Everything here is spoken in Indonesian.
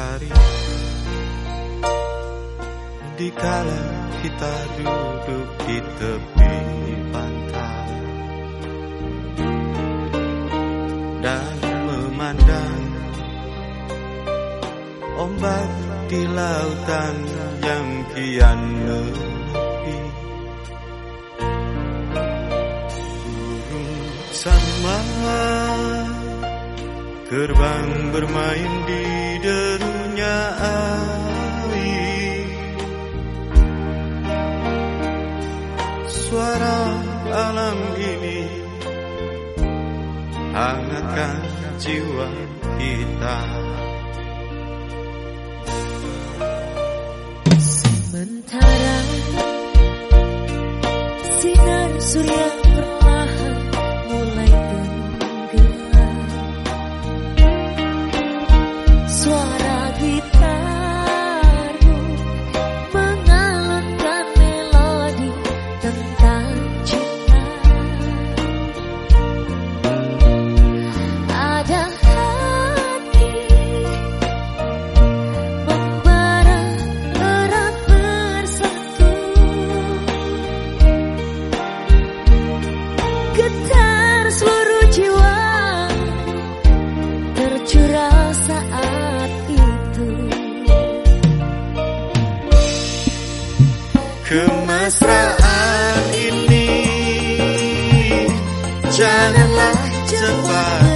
hari Dikala kita duduk di tepi pantai. Dan memandang Ombak di lautan yang kian menepi Burung sama Terbang bermain di Hangatkan jiwa kita. Sementara Sinar surya Kemesraan ini Janganlah cepat